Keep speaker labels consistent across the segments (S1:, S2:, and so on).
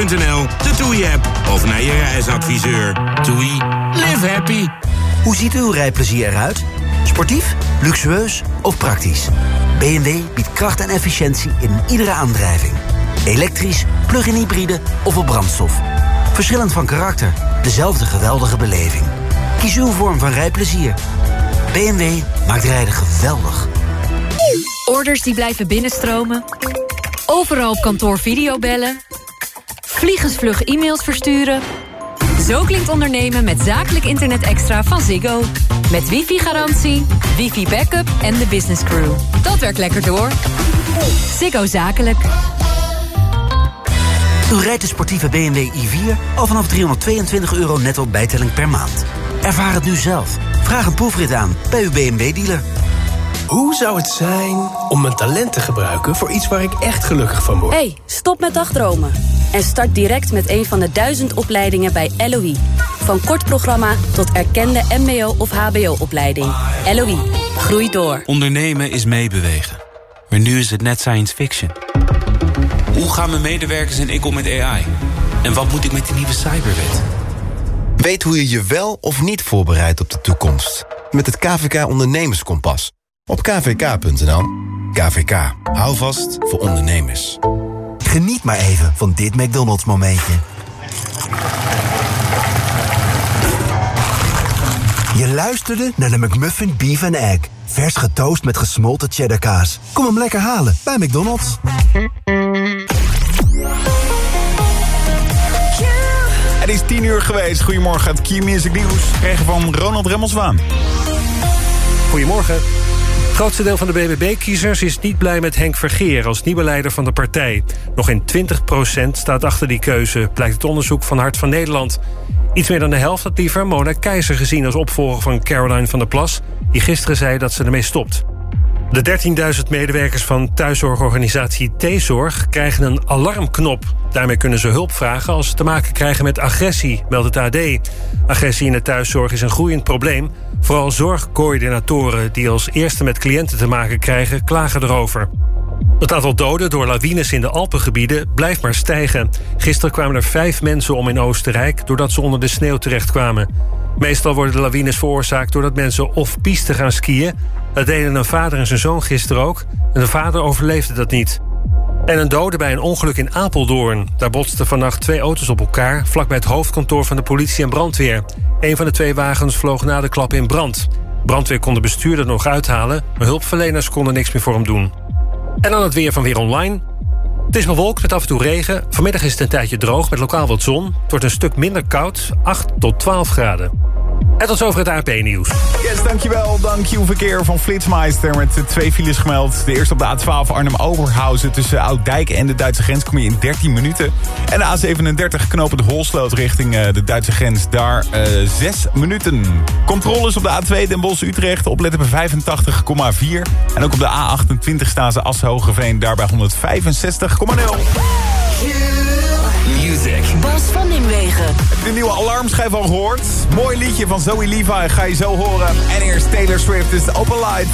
S1: De TUI-app of naar je reisadviseur. TUI, live happy.
S2: Hoe ziet uw rijplezier eruit? Sportief, luxueus of praktisch? BMW biedt kracht en efficiëntie in iedere aandrijving. Elektrisch, plug-in hybride of op brandstof. Verschillend van karakter, dezelfde geweldige beleving. Kies uw vorm van rijplezier. BMW maakt rijden geweldig.
S3: Orders die blijven binnenstromen. Overal op kantoor videobellen. Vliegensvlug e-mails versturen. Zo klinkt ondernemen met zakelijk internet extra van Ziggo. Met wifi-garantie, wifi-backup en de business crew. Dat werkt lekker door. Ziggo Zakelijk.
S2: U rijdt de sportieve BMW i4 al vanaf 322 euro netto bijtelling per maand. Ervaar het nu zelf. Vraag een proefrit aan bij uw BMW-dealer.
S4: Hoe zou het zijn om mijn talent te gebruiken voor iets waar ik echt gelukkig van word?
S5: hey, stop met dagdromen. En start direct met een van de duizend opleidingen bij LOE. Van kort programma tot erkende mbo- of hbo-opleiding. LOE, groei door.
S6: Ondernemen is meebewegen. Maar nu is het net science fiction. Hoe gaan mijn medewerkers en ik om met AI? En wat moet ik met die nieuwe cyberwet?
S7: Weet hoe je je wel of niet voorbereidt op de toekomst. Met het KVK Ondernemerskompas. Op kvk.nl. KVK. Hou vast voor ondernemers.
S2: Geniet maar even van dit McDonald's momentje. Je luisterde naar de McMuffin Beef and Egg. Vers getoast met gesmolten cheddarkaas. Kom hem lekker halen bij McDonald's.
S8: Het is tien uur geweest. Goedemorgen, het Key Music Nieuws. Kregen van Ronald Remmelswaan.
S9: Goedemorgen. Het grootste deel van de BBB-kiezers is niet blij met Henk Vergeer als nieuwe leider van de partij. Nog in 20% staat achter die keuze, blijkt het onderzoek van Hart van Nederland. Iets meer dan de helft had liever Mona Keizer gezien als opvolger van Caroline van der Plas... die gisteren zei dat ze ermee stopt. De 13.000 medewerkers van thuiszorgorganisatie T-Zorg krijgen een alarmknop. Daarmee kunnen ze hulp vragen als ze te maken krijgen met agressie, meldt het AD. Agressie in de thuiszorg is een groeiend probleem. Vooral zorgcoördinatoren die als eerste met cliënten te maken krijgen, klagen erover. Het aantal doden door lawines in de Alpengebieden blijft maar stijgen. Gisteren kwamen er vijf mensen om in Oostenrijk... doordat ze onder de sneeuw terechtkwamen. Meestal worden de lawines veroorzaakt doordat mensen of piste gaan skiën. Dat deden een vader en zijn zoon gisteren ook. En de vader overleefde dat niet. En een dode bij een ongeluk in Apeldoorn. Daar botsten vannacht twee auto's op elkaar... vlakbij het hoofdkantoor van de politie en brandweer. Een van de twee wagens vloog na de klap in brand. Brandweer kon de bestuurder nog uithalen... maar hulpverleners konden niks meer voor hem doen. En dan het weer van Weer Online. Het is bewolkt met af en toe regen. Vanmiddag is het een tijdje droog met lokaal wat zon. Het wordt een stuk minder koud, 8 tot 12 graden. En tot zover het AP-nieuws.
S8: Yes, dankjewel. Dank je verkeer van Flitsmeister met eh, twee files gemeld. De eerste op de A12 Arnhem-Oberhausen tussen Ouddijk en de Duitse grens kom je in 13 minuten. En de A37 knopend Holsloot richting eh, de Duitse grens, daar uh, 6 minuten. Controles op de A2 Den Bosch-Utrecht, opletten bij 85,4. En ook op de A28 staan ze Assen-Hogeveen, daar bij 165,0.
S1: Music.
S8: Je de nieuwe alarmschijf al gehoord? Mooi liedje van Zoe Levi ga je zo horen. En eerst Taylor Swift is Open Light.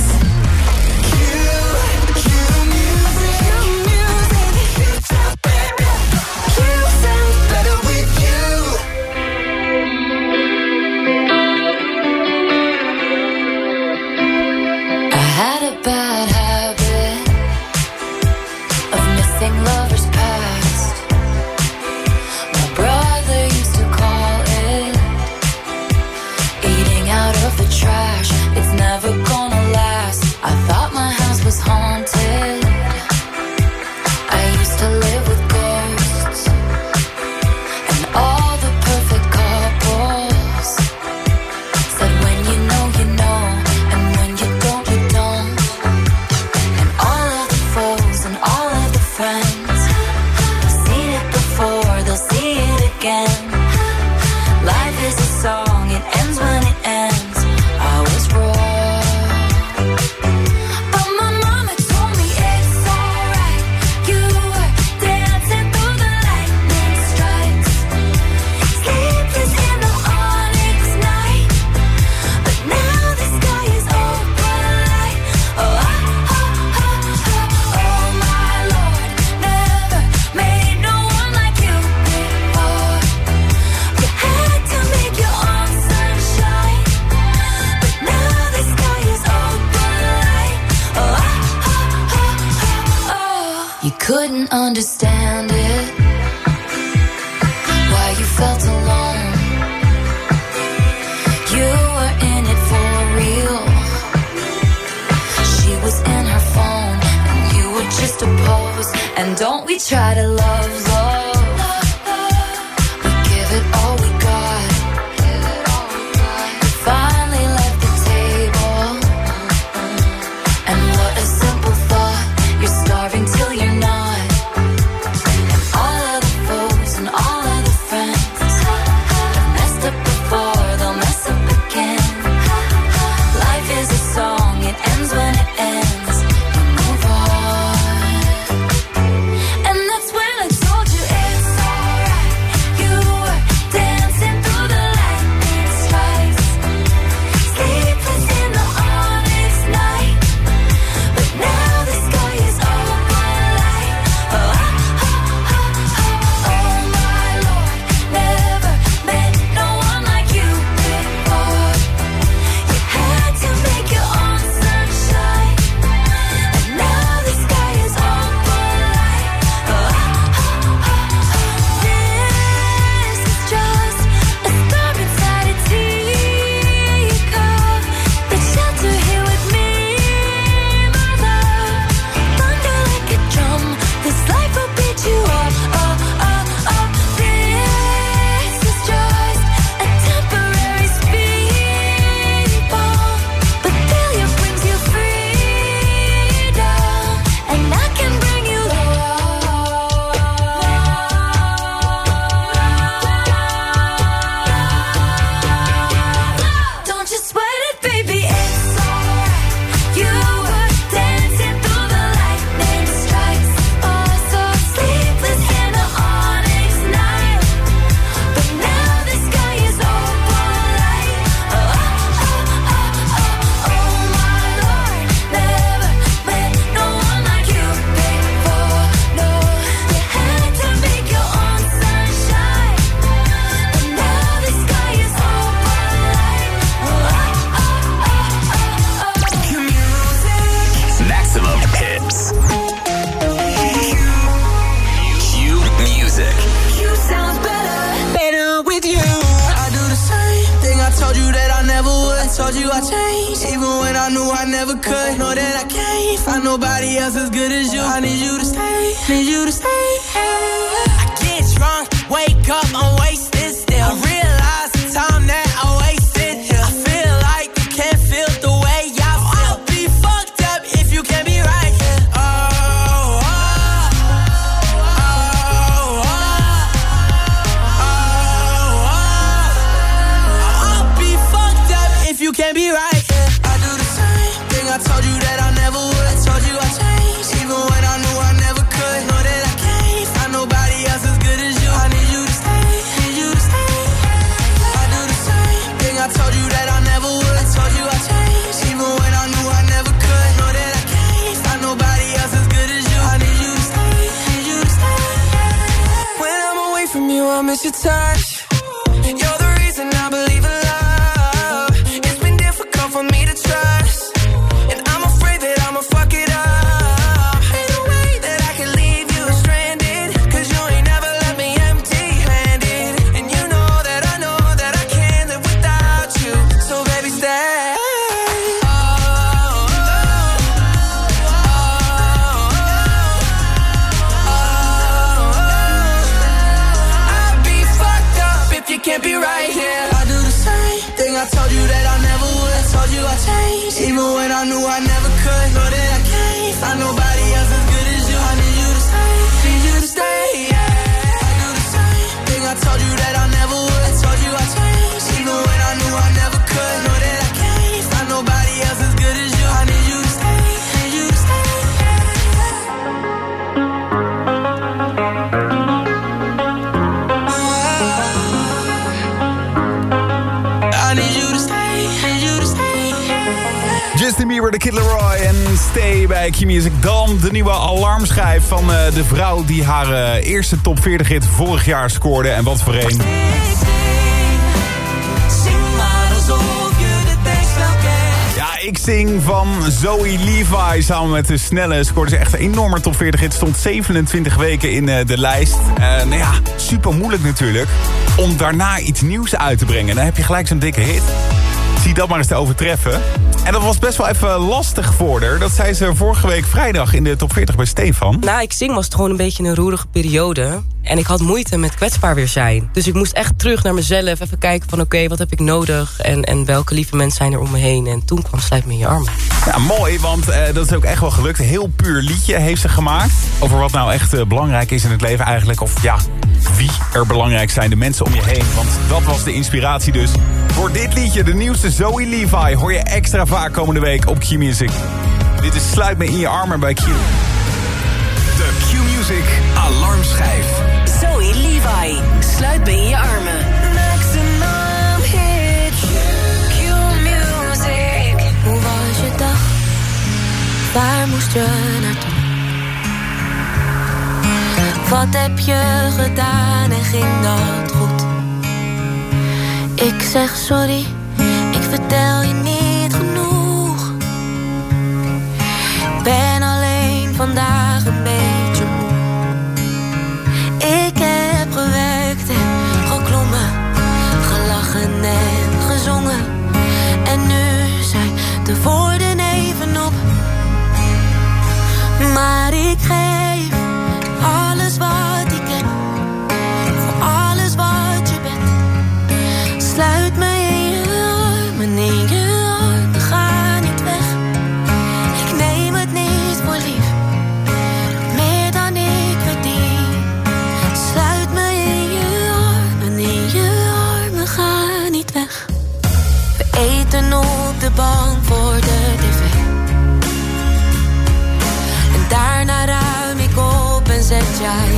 S10: knew I never could. Know that I can't find nobody else as good.
S8: Kit Kid Leroy en Stay bij Q-Music. Dan de nieuwe alarmschijf van eh, de vrouw die haar eh, eerste top 40 hit vorig jaar scoorde. En wat voor een... Ja, ik zing van Zoe Levi samen met de snelle. Scoorde ze echt een enorme top 40 hit. Stond 27 weken in eh, de lijst. nou ja, super moeilijk natuurlijk. Om daarna iets nieuws uit te brengen. Dan heb je gelijk zo'n dikke hit. Zie dat maar eens te overtreffen. En dat was best wel even lastig voor haar. Dat zei ze vorige week vrijdag in de top 40 bij Stefan.
S11: Na ik zing was het gewoon een beetje een roerige periode. En ik had moeite met kwetsbaar weer zijn. Dus ik moest echt terug naar mezelf. Even kijken van oké, wat heb ik nodig? En, en welke lieve mensen zijn er om me heen? En toen kwam Sluit me in je armen.
S8: Ja, mooi, want eh, dat is ook echt wel gelukt. Een heel puur liedje heeft ze gemaakt. Over wat nou echt eh, belangrijk is in het leven eigenlijk. Of ja, wie er belangrijk zijn, de mensen om je heen. Want dat was de inspiratie dus. Voor dit liedje, de nieuwste Zoe Levi... hoor je extra vaak komende week op Q-Music. Dit is Sluit me in je armen bij Q.
S12: De Q-Music alarmschijf.
S13: Sluit me in je armen.
S14: Maximum hits. Q-music. Hoe was je dag? Waar moest je naartoe? Wat heb je gedaan en ging dat goed? Ik zeg sorry, ik vertel je niet bank voor de tv. En daarna ruim ik op en zet jij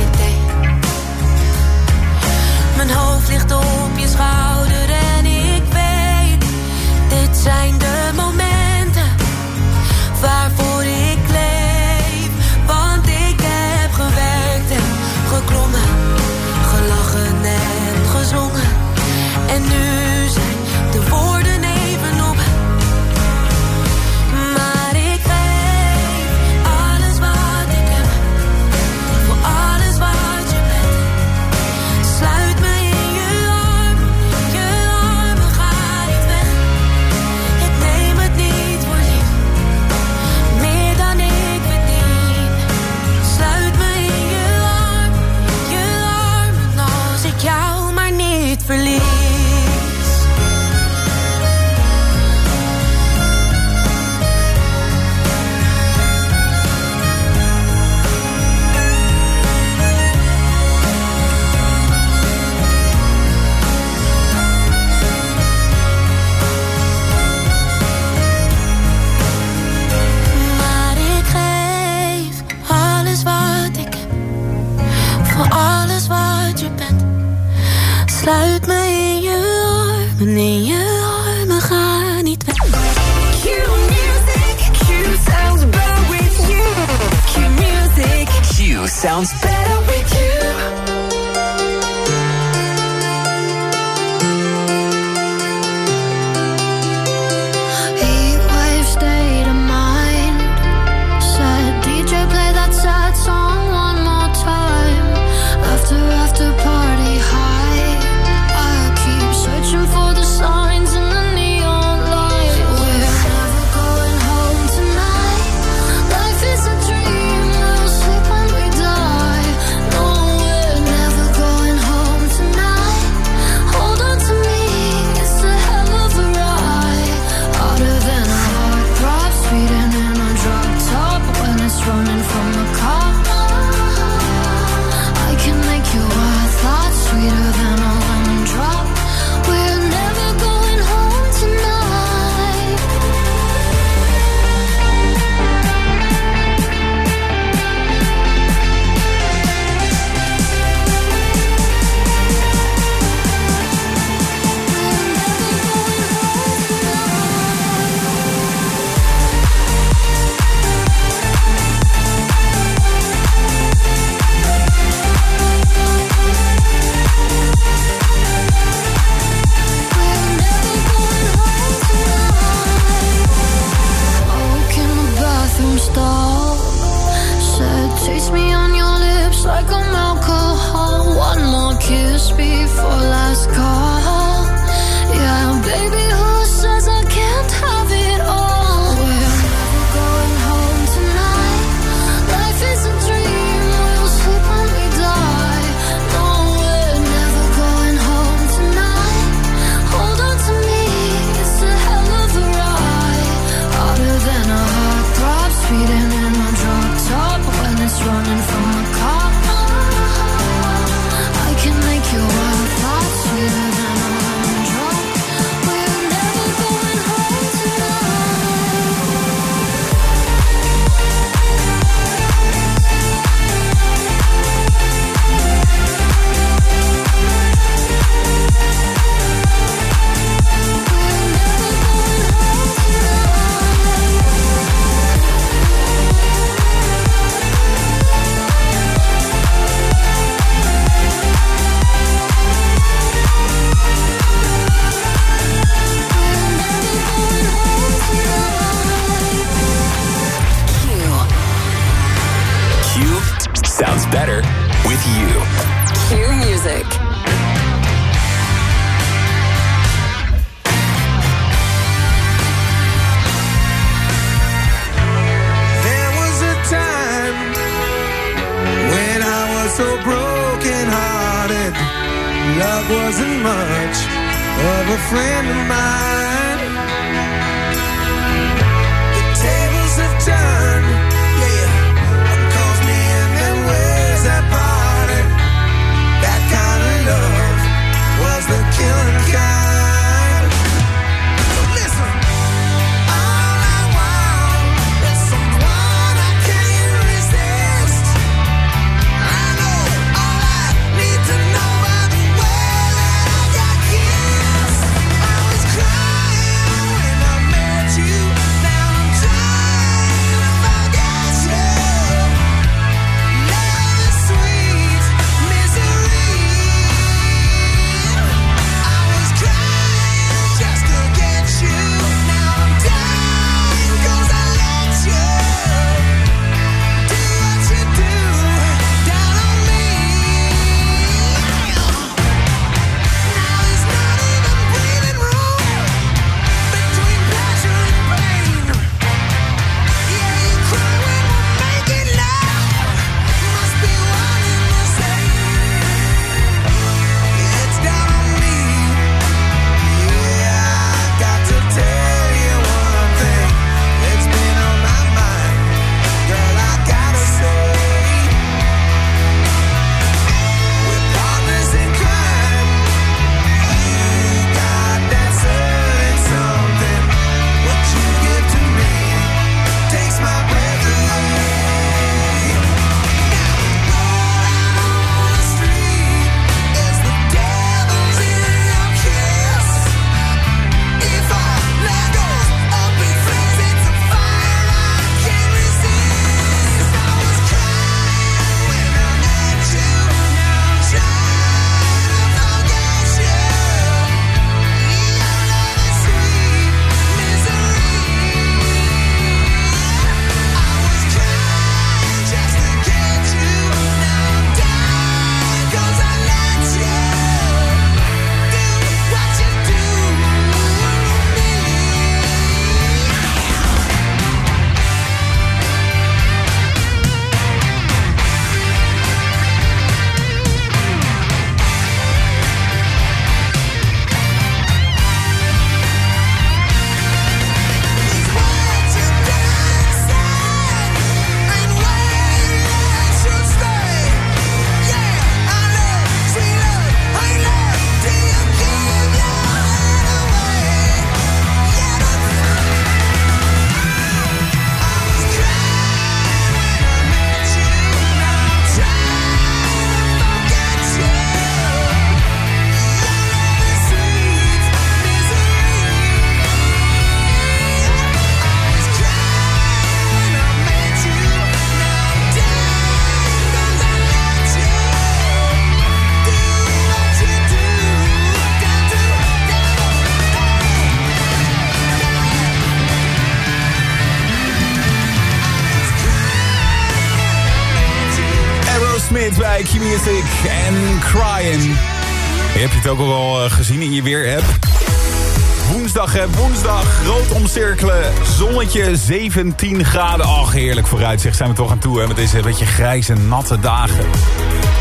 S8: zonnetje, 17 graden. Ach, heerlijk vooruitzicht zijn we toch aan toe hè, met deze beetje grijze, natte dagen.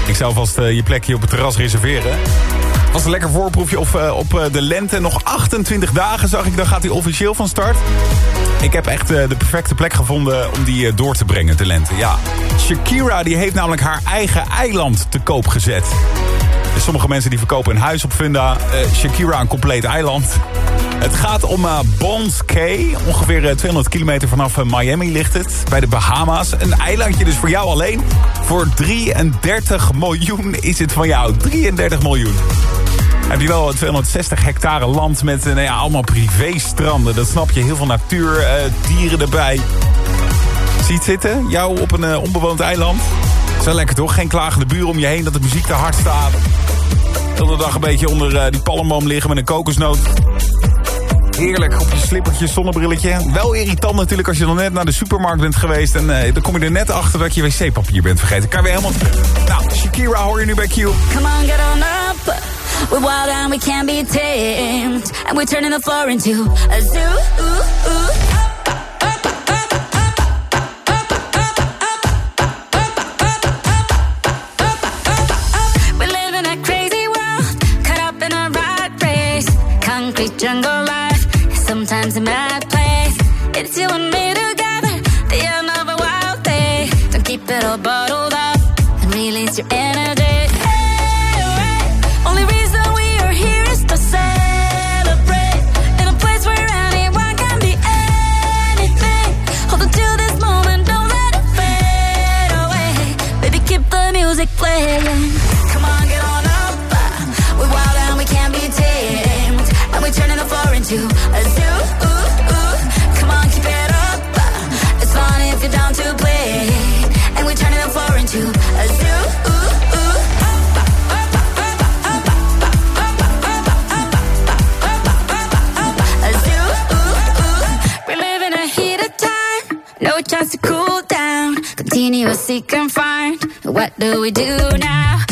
S8: Ik zou vast eh, je plekje op het terras reserveren. Was een lekker voorproefje op, eh, op eh, de lente. Nog 28 dagen zag ik, dan gaat hij officieel van start. Ik heb echt de perfecte plek gevonden om die door te brengen, de lente. Ja, Shakira die heeft namelijk haar eigen eiland te koop gezet. Dus sommige mensen die verkopen een huis op Funda. Shakira een compleet eiland. Het gaat om uh, Bonds Cay. Ongeveer eh, 200 kilometer vanaf eh, Miami ligt het. Bij de Bahama's. Een eilandje dus voor jou alleen. Voor 33 miljoen is het van jou. 33 miljoen. Heb je wel 260 hectare land met eh, nou ja, allemaal privéstranden. Dat snap je. Heel veel natuur, eh, dieren erbij. Zie je het zitten? Jou op een eh, onbewoond eiland? Is wel lekker toch? Geen klagende buren om je heen dat de muziek te hard staat. De hele dag een beetje onder eh, die palmboom liggen met een kokosnoot. Heerlijk, op je slippertje, zonnebrilletje. Wel irritant natuurlijk als je dan net naar de supermarkt bent geweest... en eh, dan kom je er net achter dat je wc-papier bent vergeten. Kan weer helemaal terug. Nou, Shakira hoor je nu bij Q.
S15: Come on, get on up. We're wild and we can't be tamed. And we're turning the floor into a zoo. Ooh, ooh. Jungle doesn't matter. just to cool down. Continuously confined. What do we do now?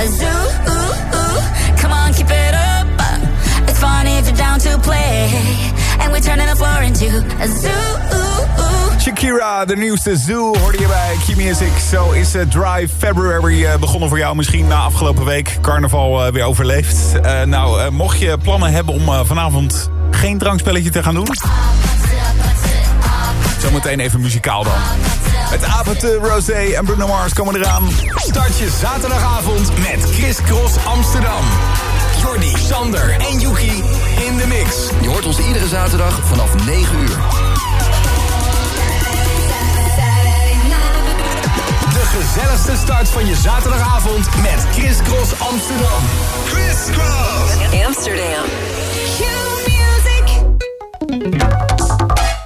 S15: Into a zoo. Ooh, ooh. Come on, keep it up. It's fun if you're down to play. And we're turning the floor into a zoo.
S8: Shakira, de nieuwste Zoo, hoorde je bij Key Music. Zo is het Drive February eh, begonnen voor jou. Misschien na afgelopen week carnaval eh, weer overleefd. Eh, nou, mocht je plannen hebben om vanavond geen drankspelletje te gaan doen... Zometeen even muzikaal dan. Met Apete, Rosé en Bruno Mars komen eraan.
S12: Start je zaterdagavond met Chris Cross Amsterdam. Jordi, Sander en Yuki in de mix.
S16: Je hoort ons iedere zaterdag vanaf 9 uur.
S12: De gezelligste start van je zaterdagavond met Chris Cross Amsterdam. Chris Cross
S13: Amsterdam.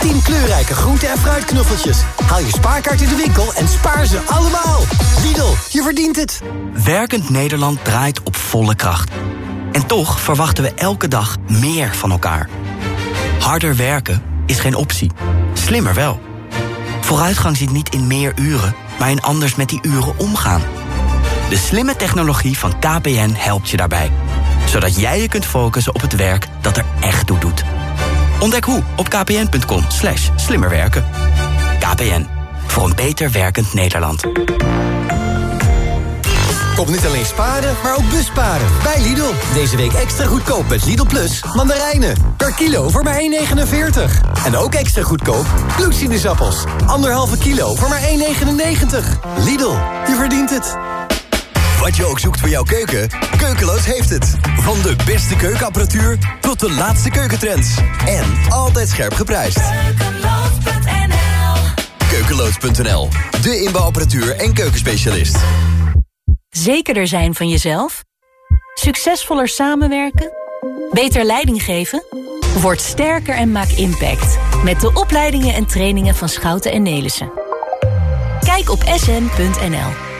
S17: 10 kleurrijke groente- en fruitknuffeltjes. Haal je spaarkaart in de winkel en spaar ze allemaal. Lidl, je verdient het.
S18: Werkend Nederland draait op volle kracht. En toch verwachten we elke dag meer van elkaar. Harder werken is geen optie. Slimmer wel. Vooruitgang zit niet in meer uren, maar in anders met die uren omgaan. De slimme technologie van KPN helpt je daarbij. Zodat jij je kunt focussen op het werk dat er echt toe doet. Ontdek hoe op kpn.com slash slimmerwerken. KPN, voor een beter werkend Nederland.
S17: Kom niet alleen sparen, maar ook busparen. Bij Lidl. Deze week extra goedkoop met Lidl Plus mandarijnen. Per kilo voor maar 1,49. En ook extra goedkoop bloedsinusappels. Anderhalve kilo voor maar 1,99. Lidl, je verdient het.
S19: Wat je ook zoekt voor jouw keuken, Keukeloos heeft het. Van de beste keukenapparatuur tot de laatste keukentrends. En altijd scherp geprijsd. Keukeloos.nl, de inbouwapparatuur en keukenspecialist.
S20: Zekerder zijn van jezelf? Succesvoller samenwerken? Beter leiding geven? Word sterker en maak impact. Met de opleidingen en trainingen van Schouten en Nelissen. Kijk op sn.nl.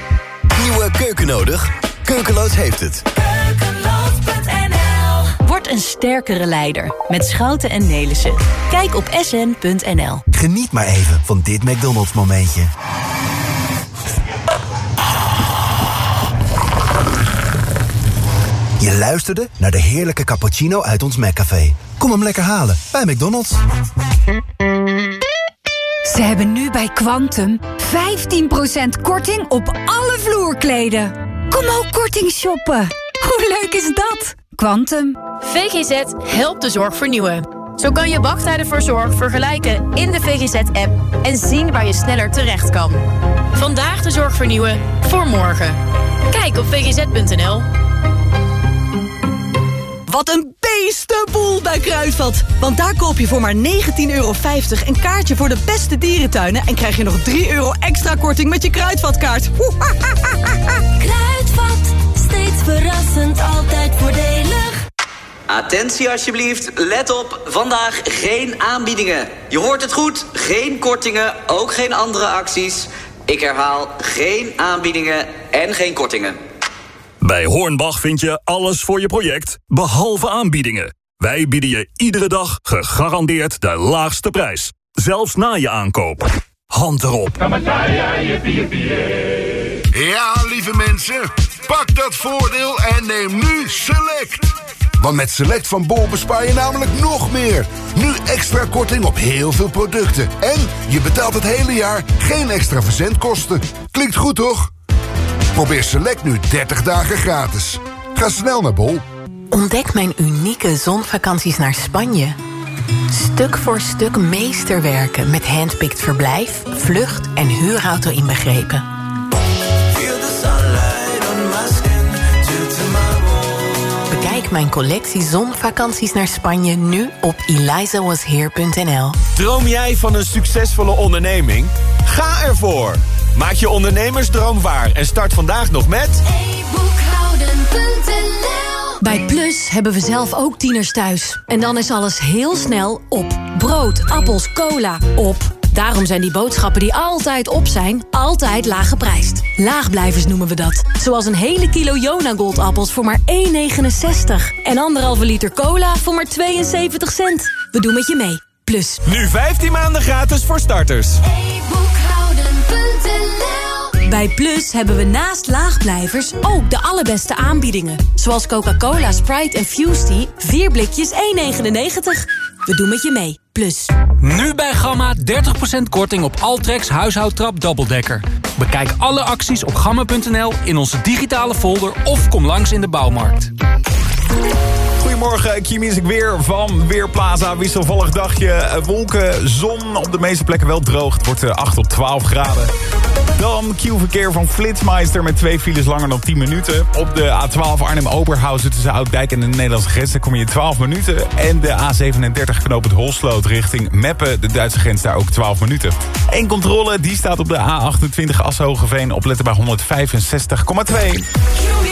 S19: Nieuwe keuken nodig? Keukeloos heeft het.
S20: Word een sterkere leider met Schouten en Nelissen. Kijk op sn.nl.
S21: Geniet maar even van dit McDonald's momentje. Je luisterde naar de heerlijke cappuccino uit ons McCafé. Kom hem lekker halen bij McDonald's.
S22: Ze hebben nu bij Quantum 15% korting op alle vloerkleden. Kom ook korting shoppen. Hoe leuk is dat? Quantum.
S23: VGZ helpt de zorg vernieuwen. Zo kan je wachttijden voor zorg vergelijken in de VGZ-app... en zien waar je sneller terecht kan. Vandaag de zorg vernieuwen voor morgen. Kijk op vgz.nl.
S24: Wat een beestenboel bij Kruidvat. Want daar koop je voor maar 19,50 euro een kaartje voor de beste dierentuinen... en krijg je nog 3 euro extra korting met je Kruidvatkaart.
S25: Kruidvat, steeds verrassend, altijd voordelig.
S26: Attentie alsjeblieft, let op, vandaag geen aanbiedingen. Je hoort het goed, geen kortingen, ook geen andere acties. Ik herhaal, geen aanbiedingen en geen kortingen.
S27: Bij Hornbach vind je alles voor je project, behalve aanbiedingen. Wij bieden je iedere dag gegarandeerd de laagste prijs. Zelfs na je aankoop. Hand erop.
S28: Ja, lieve mensen, pak dat voordeel en neem nu Select. Want met Select van Bol bespaar je namelijk nog meer. Nu extra korting op heel veel producten. En je betaalt het hele jaar geen extra verzendkosten. Klinkt goed, toch? Probeer Select nu 30 dagen gratis. Ga snel naar Bol.
S29: Ontdek mijn unieke zonvakanties naar Spanje. Stuk voor stuk meesterwerken met handpicked verblijf, vlucht en huurauto inbegrepen. Bekijk mijn collectie zonvakanties naar Spanje nu op elizawasheer.nl.
S30: Droom jij van een succesvolle onderneming? Ga ervoor! Maak je ondernemersdroom waar en start vandaag nog met...
S31: Bij Plus hebben we zelf ook tieners thuis. En dan is alles heel snel op. Brood, appels, cola, op. Daarom zijn die boodschappen die altijd op zijn, altijd laag geprijsd. Laagblijvers noemen we dat. Zoals een hele kilo Jona Goldappels voor maar 1,69. En anderhalve liter cola voor maar 72 cent. We doen met je mee. Plus.
S30: Nu 15 maanden gratis voor starters.
S31: Bij Plus hebben we naast laagblijvers ook de allerbeste aanbiedingen. Zoals Coca-Cola, Sprite en Fusty. 4 blikjes 1,99. We doen met je mee. Plus.
S32: Nu bij Gamma 30% korting op Altrex huishoudtrap dubbeldekker. Bekijk alle acties op gamma.nl in onze digitale folder of kom langs in de bouwmarkt.
S8: Goedemorgen, Q-Music weer van Weerplaza. Wisselvallig dagje, eh, wolken, zon, op de meeste plekken wel droog. Het wordt eh, 8 tot 12 graden. Dan Q-verkeer van Flitsmeister met twee files langer dan 10 minuten. Op de A12 Arnhem-Oberhausen tussen Ouddijk en de Nederlandse grens... daar kom je in 12 minuten. En de A37 knopend Holsloot richting Meppen, de Duitse grens, daar ook 12 minuten. Eén controle, die staat op de A28 Asshogeveen... opletten bij 165,2.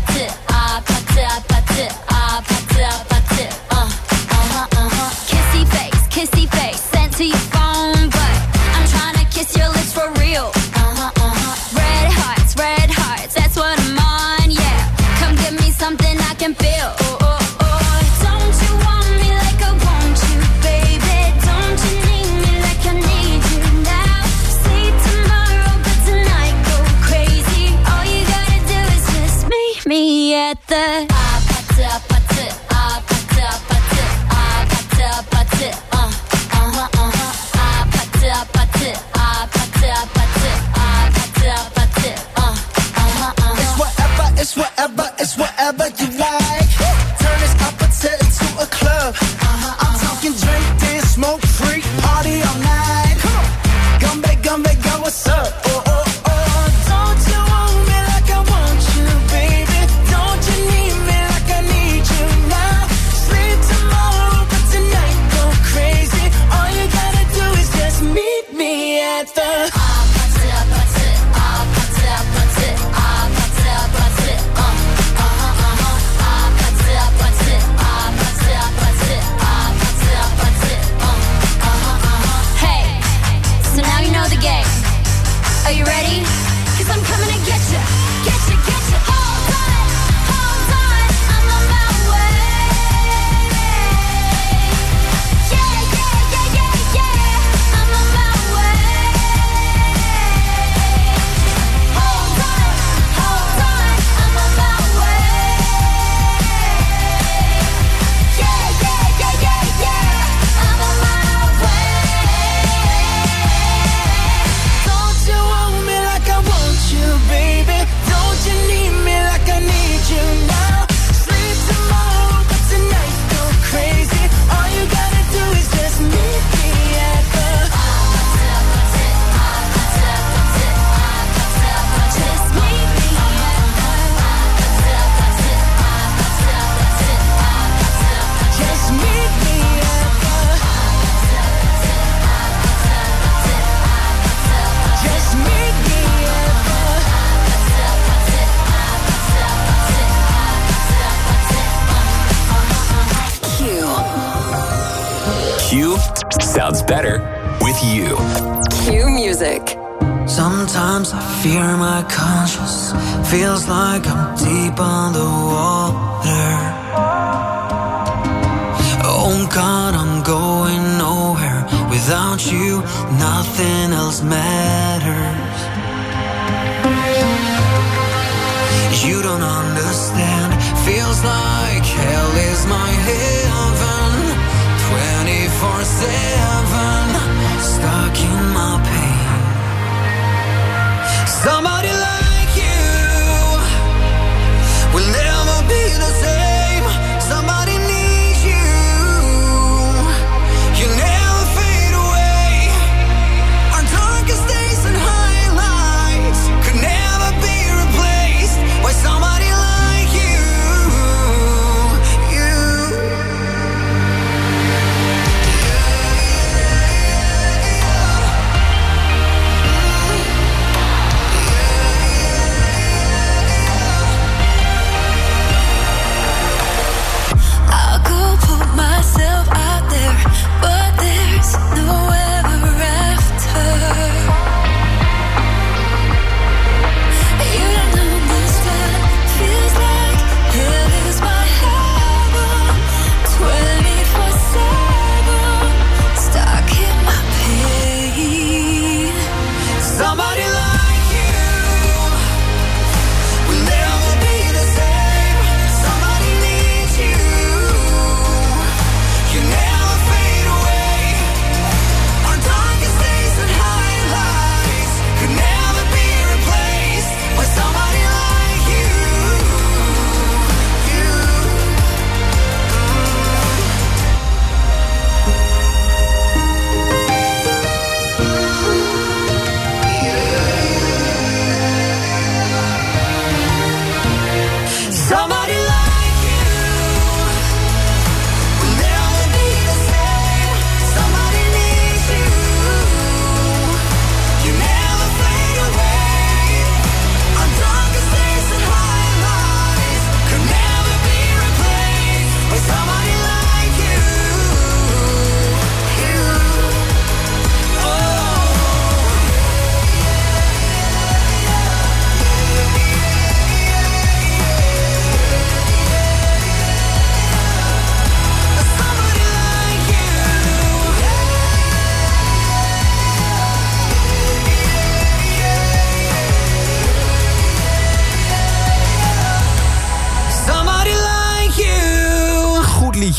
S15: that feels like I'm deep on the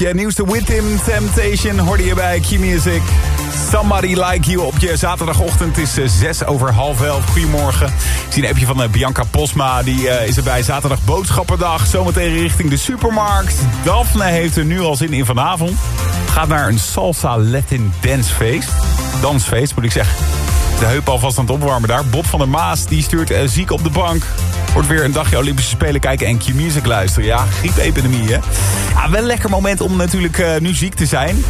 S8: liedje. Nieuwste With Him Temptation hoorde je bij Q-Music. Somebody Like You op je zaterdagochtend. Het is uh, zes over half elf. Goedemorgen. Ik zie een appje van uh, Bianca Posma. Die uh, is erbij zaterdag boodschappendag. Zometeen richting de supermarkt. Daphne heeft er nu al zin in vanavond. Gaat naar een salsa Latin dancefeest. Dansfeest moet ik zeggen. De heup alvast aan het opwarmen daar. Bob van der Maas die stuurt ziek op de bank. Wordt weer een dagje Olympische Spelen kijken en Q-Music luisteren. Ja, griepepidemie hè. Ja, wel een lekker moment om natuurlijk uh, nu ziek te zijn.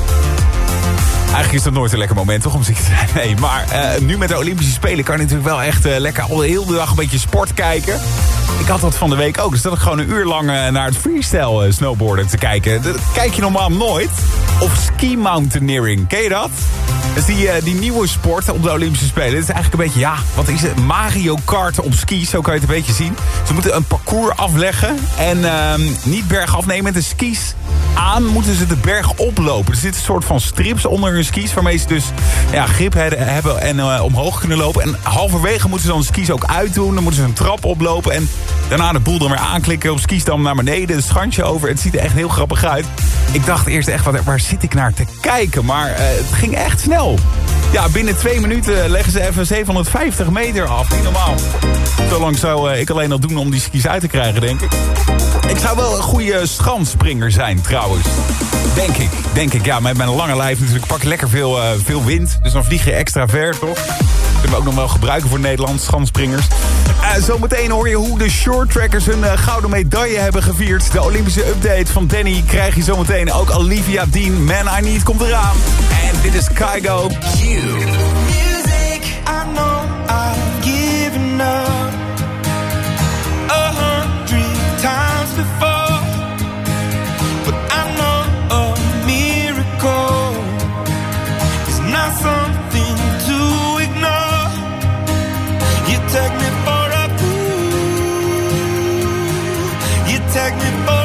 S8: Eigenlijk is dat nooit een lekker moment toch om ziek te zijn. Nee, maar uh, nu met de Olympische Spelen kan je natuurlijk wel echt uh, lekker al de hele dag een beetje sport kijken. Ik had dat van de week ook. Dus dat ik gewoon een uur lang naar het freestyle snowboarden te kijken. Dat kijk je normaal nooit. Of ski mountaineering. Ken je dat? Is die, die nieuwe sport op de Olympische Spelen. Het is eigenlijk een beetje, ja, wat is het? Mario Kart op skis, zo kan je het een beetje zien. Ze moeten een parcours afleggen en uh, niet bergaf nemen met de skis aan moeten ze de berg oplopen. Er zitten een soort van strips onder hun skis... waarmee ze dus ja, grip hebben en uh, omhoog kunnen lopen. En halverwege moeten ze dan de skis ook uitdoen. Dan moeten ze een trap oplopen en daarna de boel dan weer aanklikken... op skis dan naar beneden, het schandje over. Het ziet er echt heel grappig uit. Ik dacht eerst echt, waar zit ik naar te kijken? Maar uh, het ging echt snel. Ja, binnen twee minuten leggen ze even 750 meter af. Niet normaal. Zo lang zou uh, ik alleen al doen om die skis uit te krijgen, denk ik. Ik zou wel een goede schansspringer zijn, trouwens. Denk ik, denk ik. Ja, met mijn lange lijf natuurlijk pak ik lekker veel, uh, veel wind. Dus dan vlieg je extra ver, toch? Kunnen we ook nog wel gebruiken voor Nederlandse schanspringers. Zometeen hoor je hoe de shorttrackers hun uh, gouden medaille hebben gevierd. De Olympische update van Danny krijg je zometeen. Ook Olivia Dean, Man I Need, komt eraan. En dit is Kygo. You.
S33: Music, I know times before. Fool. You take me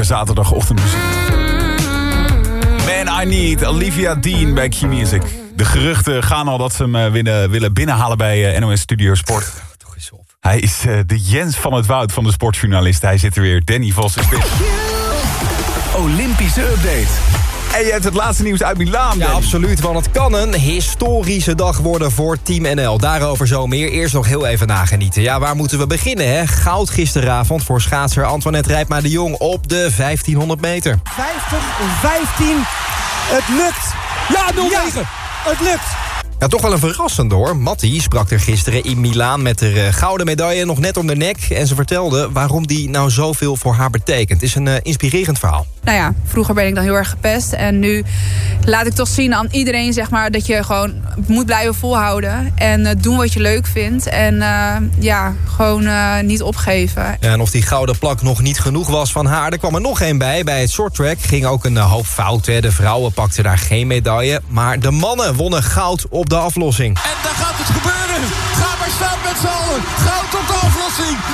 S8: Heerlijke zaterdagochtendmuziek. Man I Need, Olivia Dean bij Q-Music. De geruchten gaan al dat ze hem eh, winnen, willen binnenhalen bij eh, NOS Studio Sport. Hij is eh, de Jens van het Woud van de sportjournalist. Hij zit er weer, Danny Vos is weer.
S34: Olympische update.
S8: En je hebt het laatste nieuws uit Milaan.
S34: Ja, absoluut, want het kan een historische dag worden voor Team NL. Daarover zo meer. Eerst nog heel even nagenieten. Ja, waar moeten we beginnen, hè? Goud gisteravond voor schaatser Antoinette Rijpma de Jong op de 1500 meter.
S35: 50, 15. Het lukt. Ja, 0-9. het lukt.
S34: Ja, toch wel een verrassende hoor. Matti sprak er gisteren in Milaan met de eh, gouden medaille nog net om de nek. En ze vertelde waarom die nou zoveel voor haar betekent. Het is een eh, inspirerend verhaal.
S36: nou ja, vroeger ben ik dan heel erg gepest. En nu laat ik toch zien aan iedereen zeg maar, dat je gewoon moet blijven volhouden. En eh, doen wat je leuk vindt. En ja, gewoon niet opgeven.
S34: En of die gouden plak nog niet genoeg was van haar... er kwam er nog één bij. Bij het shorttrack ging ook een hoop fout. Hè. De vrouwen pakten daar geen medaille. Maar de mannen wonnen goud op de aflossing.
S37: En daar gaat het gebeuren. Ga maar staan met z'n allen. Goud op de aflossing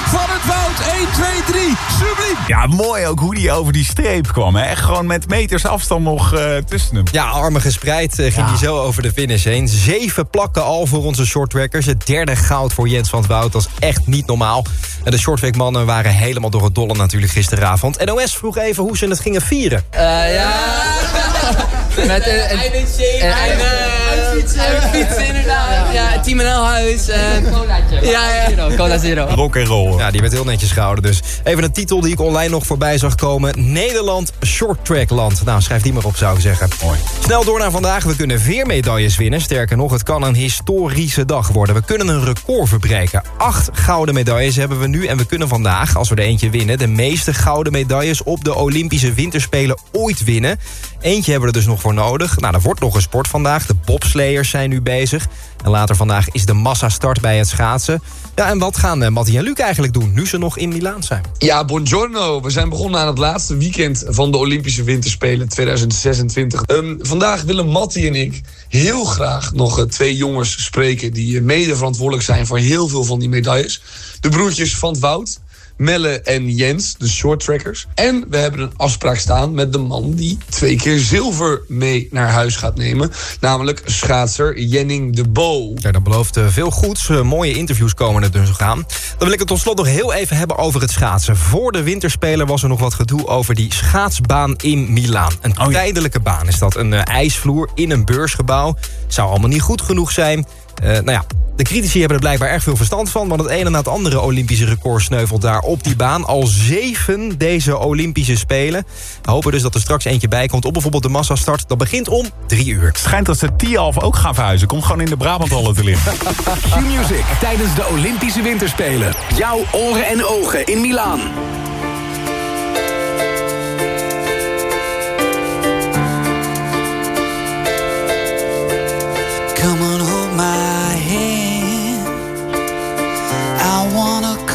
S37: van het woud. 1, 2, 3. Subliem.
S8: Ja, mooi ook hoe die over die streep kwam. Hè? Echt gewoon met meters afstand nog eh, tussen hem.
S34: Ja, armen gespreid eh, ging hij zo over de finish heen. Zeven plakken al voor onze shorttrackers. Het derde goud voor Jens van het Woud. Dat is echt niet normaal. En de shorttrackmannen waren helemaal door het dolle natuurlijk gisteravond. NOS vroeg even hoe ze het gingen vieren.
S38: ja. Met een, een, een, een fiets, inderdaad. Ja, Team NL huis. Ja, ja. Cola Zero.
S8: Rock and roll.
S34: Ja, die werd heel netjes gehouden dus. Even een titel die ik online nog voorbij zag komen. Nederland Shorttrackland. Nou, schrijf die maar op zou ik zeggen.
S8: Mooi.
S34: Snel door naar vandaag. We kunnen weer medailles winnen. Sterker nog, het kan een historische dag worden. We kunnen een record verbreken. Acht gouden medailles hebben we nu. En we kunnen vandaag, als we er eentje winnen... de meeste gouden medailles op de Olympische Winterspelen ooit winnen. Eentje hebben we er dus nog voor nodig. Nou, er wordt nog een sport vandaag. De bobsleiers zijn nu bezig. En later vandaag is de massastart bij het schaatsen. Ja, en wat gaan uh, Mattie en Luc eigenlijk doen... nu ze nog in Milaan zijn?
S39: Ja, buongiorno. We zijn begonnen aan het laatste weekend van de Olympische Winterspelen 2026. Ehm, vandaag willen Matti en ik heel graag nog eh, twee jongens spreken... die eh, mede verantwoordelijk zijn voor heel veel van die medailles. De broertjes van het Woud. Melle en Jens, de shorttrackers. En we hebben een afspraak staan met de man die twee keer zilver mee naar huis gaat nemen. Namelijk schaatser Jenning de Bo.
S34: Ja, dat belooft eh, veel goeds. Eh, mooie interviews komen er dus aan. Dan wil ik het tot slot nog heel even hebben over het schaatsen. Voor de winterspelen was er nog wat gedoe over die schaatsbaan in Milaan. Een tijdelijke baan is dat. Een eh, ijsvloer in een beursgebouw. Zou allemaal niet goed genoeg zijn. Eh, nou ja, de critici hebben er blijkbaar erg veel verstand van... want het ene na het andere Olympische record sneuvelt daar op die baan. Al zeven deze Olympische Spelen. We hopen dus dat er straks eentje bij komt op bijvoorbeeld de massastart. Dat begint om drie uur.
S8: Het schijnt dat ze Tialf ook gaan verhuizen. Komt gewoon in de Brabanthallen te liggen.
S34: Q-Music tijdens de Olympische Winterspelen.
S12: Jouw oren en ogen in Milaan.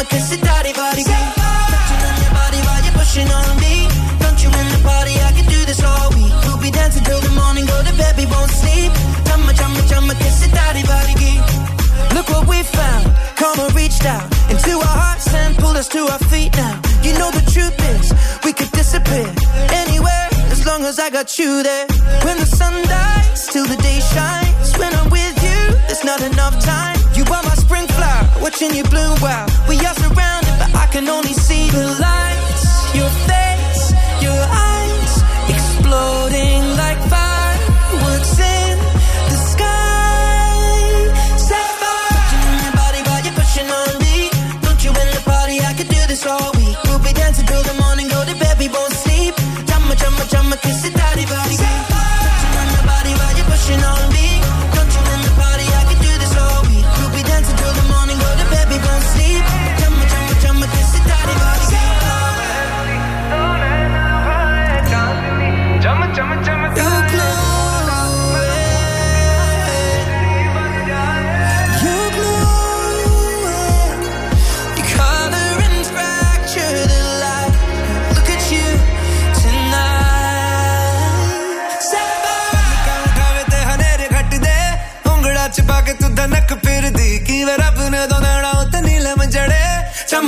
S40: I'ma kiss it daddy body girl. Touching on your body while you're pushing on me. Don't you in the party? I can do this all week. We'll be dancing till the morning, go to bed, we won't sleep. Jumma, jumma, jumma, kiss it daddy body girl. Look what we found. Karma reached out into our hearts and pulled us to our feet now. You know the truth is, we could disappear anywhere as long as I got you there. When the sun dies, till the day shines. When I'm with you, there's not enough time watching you bloom. Wow, we are surrounded, but I can only see the light.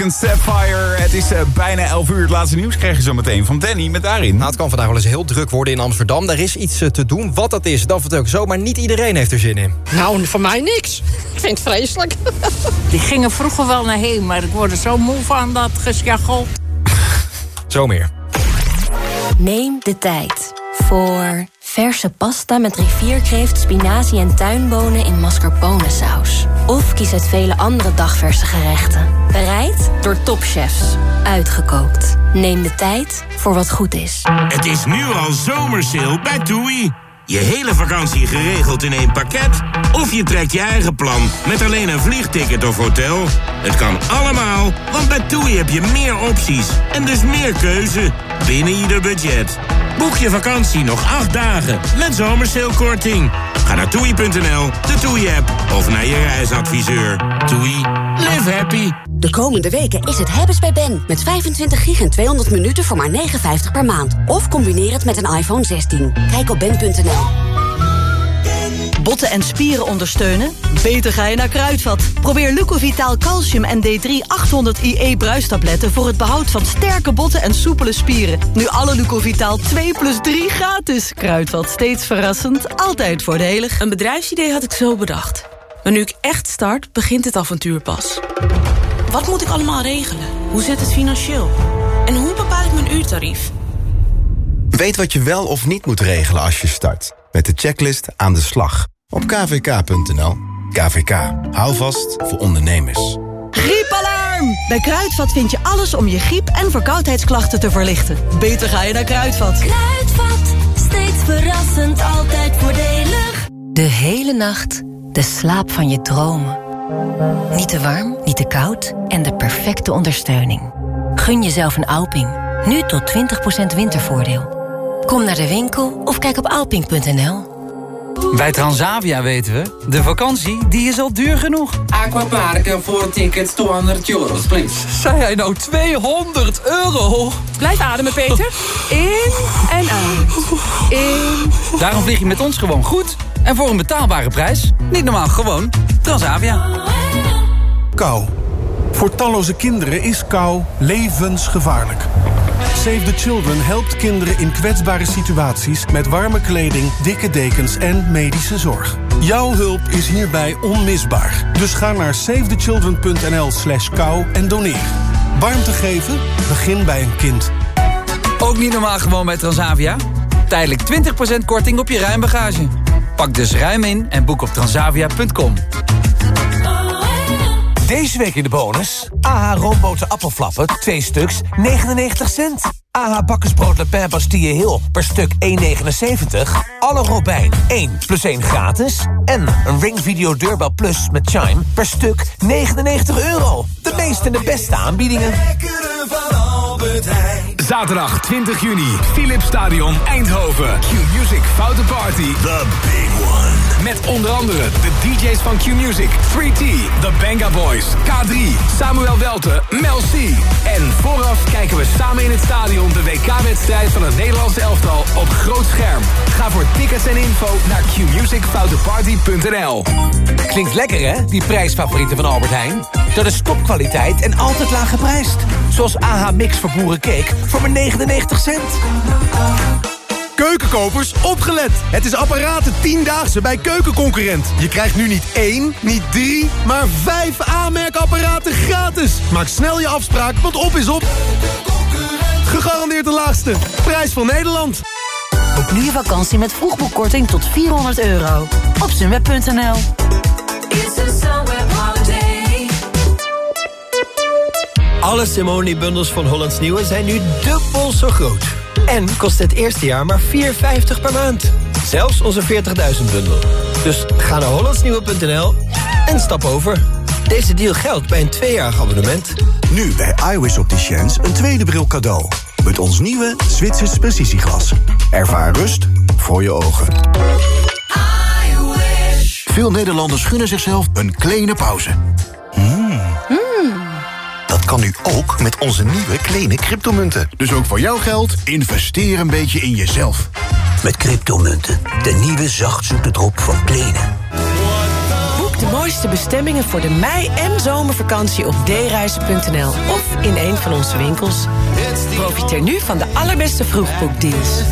S10: en Sapphire. Het is eh, bijna 11 uur. Het laatste nieuws krijg je zo meteen van Danny met daarin.
S34: Nou, het kan vandaag wel eens heel druk worden in Amsterdam. Daar is iets eh, te doen. Wat dat is, dat vertel ik zo. Maar niet iedereen heeft er zin in.
S41: Nou, voor mij niks. Ik vind het vreselijk. Die gingen vroeger wel naar heen, maar ik word er zo moe van dat gesjachel.
S34: Zo meer.
S31: Neem de tijd voor verse pasta met rivierkreeft, spinazie en tuinbonen in mascarpone saus. Of kies uit vele andere dagverse gerechten. Bereid door topchefs. Uitgekookt. Neem de tijd voor wat goed is.
S42: Het is nu al zomersale bij TUI. Je hele vakantie geregeld in één pakket? Of je trekt je eigen plan met alleen een vliegticket of hotel? Het kan allemaal, want bij TUI heb je meer opties en dus meer keuze binnen ieder budget. Boek je vakantie nog acht dagen met zomersalekorting. Ga naar toei.nl, de TUI-app of naar je reisadviseur. TUI, live happy.
S36: De komende weken is het hebben's bij Ben. Met 25 gig en 200 minuten voor maar 59 per maand. Of combineer het met een iPhone 16. Kijk op ben.nl.
S43: Botten en spieren ondersteunen? Beter ga je naar Kruidvat. Probeer Lucovitaal Calcium en D3 800 IE bruistabletten... voor het behoud van sterke botten en soepele spieren. Nu alle Lucovitaal 2 plus 3 gratis. Kruidvat, steeds verrassend, altijd voordelig.
S44: Een bedrijfsidee had ik zo bedacht. Maar nu ik echt start, begint het avontuur pas. Wat moet ik allemaal regelen? Hoe zit het financieel? En hoe bepaal ik mijn uurtarief?
S7: Weet wat je wel of niet moet regelen als je start. Met de checklist aan de slag. Op kvk.nl. KVK. Hou vast voor ondernemers.
S43: Griepalarm! Bij Kruidvat vind je alles om je griep- en verkoudheidsklachten te verlichten. Beter ga je naar Kruidvat.
S31: Kruidvat, steeds verrassend, altijd voordelig. De hele nacht de slaap van je dromen. Niet te warm, niet te koud en de perfecte ondersteuning. Gun jezelf een Alping. Nu tot 20% wintervoordeel. Kom naar de winkel of kijk op alping.nl.
S45: Bij Transavia weten we, de vakantie die is al duur genoeg.
S46: Aquaparken voor tickets 200 euro, please.
S45: Zei hij nou 200 euro?
S23: Blijf ademen, Peter. In en uit. In.
S45: Daarom vlieg je met ons gewoon goed. En voor een betaalbare prijs. Niet normaal, gewoon Transavia.
S47: Kou. Voor talloze kinderen is kou levensgevaarlijk. Save the Children helpt kinderen in kwetsbare situaties... met warme kleding, dikke dekens en medische zorg. Jouw hulp is hierbij onmisbaar. Dus ga naar savethechildren.nl slash kou en doneer. Warmte geven? Begin bij een kind.
S45: Ook niet normaal gewoon bij Transavia? Tijdelijk 20% korting op je ruimbagage. Pak dus ruim in en boek op transavia.com.
S48: Deze week in de bonus. AH roomboten appelflappen, 2 stuks, 99 cent. AH bakkersbrood Le Pen Bastille Hill per stuk 1,79. Alle Robijn 1 plus 1 gratis. En een Ring Video Deurbel Plus met Chime per stuk 99 euro. De meeste en de beste aanbiedingen.
S12: Zaterdag 20 juni, Philips Stadion Eindhoven. Q-Music Foute Party. The big one. Met onder andere de DJ's van Q-Music, 3T, The Banga Boys, K3, Samuel Welte, Mel C. En vooraf kijken we samen in het stadion de WK-wedstrijd van het Nederlandse elftal op groot scherm. Ga voor tickets en info naar qmusicfouteparty.nl.
S48: Klinkt lekker hè, die prijsfavorieten van Albert Heijn? Dat is topkwaliteit en altijd laag geprijsd. Zoals AH Mix voor boerencake voor maar 99 cent.
S49: Keukenkopers, opgelet! Het is apparaten 10-daagse bij Keukenconcurrent. Je krijgt nu niet één, niet drie, maar vijf aanmerkapparaten gratis. Maak snel je afspraak, want op is op. Gegarandeerd de laagste. Prijs van Nederland.
S50: Boek nu je vakantie met vroegboekkorting tot 400 euro. Op sunweb.nl
S39: Alle Simone-bundels van Hollands Nieuwe zijn nu dubbel zo groot. En kost het eerste jaar maar 4,50 per maand. Zelfs onze 40.000-bundel. Dus ga naar hollandsnieuwe.nl en stap over. Deze deal geldt bij een tweejarig abonnement.
S51: Nu bij iWis Opticians een tweede bril cadeau. Met ons nieuwe Zwitsers precisieglas. Ervaar rust voor je ogen. Veel Nederlanders gunnen zichzelf een kleine pauze. Hmm. Dat kan nu ook met onze nieuwe kleine cryptomunten. Dus ook voor jouw geld, investeer een beetje in jezelf.
S2: Met cryptomunten, de nieuwe zachtzoete drop van Plenen.
S29: Boek de mooiste bestemmingen voor de mei- en zomervakantie op dereizen.nl of in een van onze winkels. Profiteer nu van de allerbeste vroegboekdeals.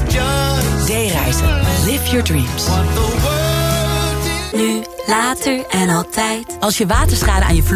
S29: D-reizen. Live your dreams.
S15: Nu, later en altijd. Als je waterschade aan je vloer